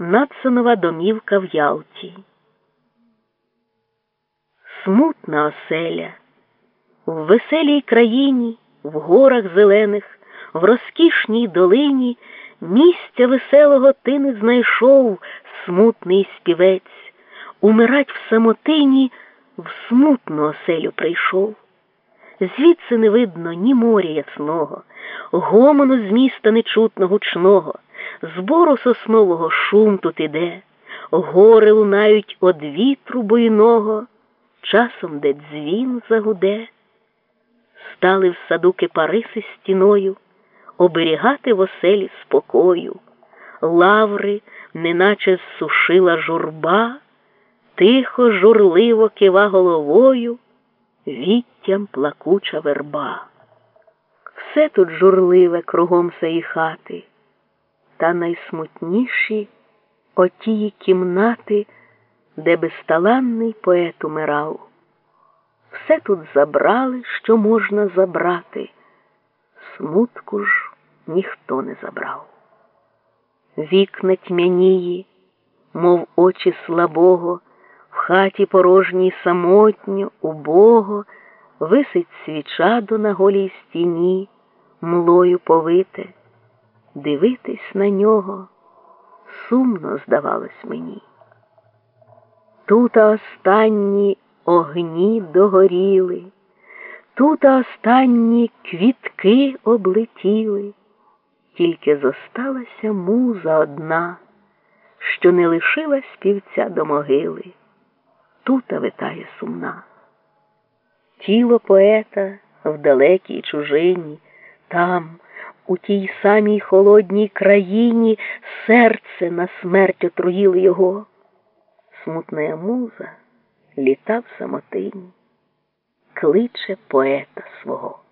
Надсонова домівка в Ялті. Смутна оселя в веселій країні, в горах зелених, в розкішній долині місця веселого ти не знайшов, смутний співець, умирать в самотині, в смутну оселю прийшов. Звідси не видно ні моря ясного, гомону з міста нечутно гучного, збору соснового шум тут іде, гори лунають од вітру буйного, часом де дзвін загуде. Стали в саду кипариси стіною, оберігати в оселі спокою, лаври, неначе зсушила журба, тихо, журливо кива головою. Віттям плакуча верба. Все тут журливе кругом сеї хати, та найсмутніші отії кімнати, де безталанний поет умирав. Все тут забрали, що можна забрати, смутку ж ніхто не забрав. Вікна тьмянії, мов очі слабого в хаті порожній самотньо, убого, висить свіча до на голій стіні, млою повите. Дивитись на нього сумно здавалось мені. Тут останні огні догоріли, тут останні квітки облетіли, тільки зосталася муза одна, що не лишила співця до могили тута витає сумна. Тіло поета в далекій чужині, там, у тій самій холодній країні, серце на смерть отруїло його. Смутна муза літа в самотині, кличе поета свого.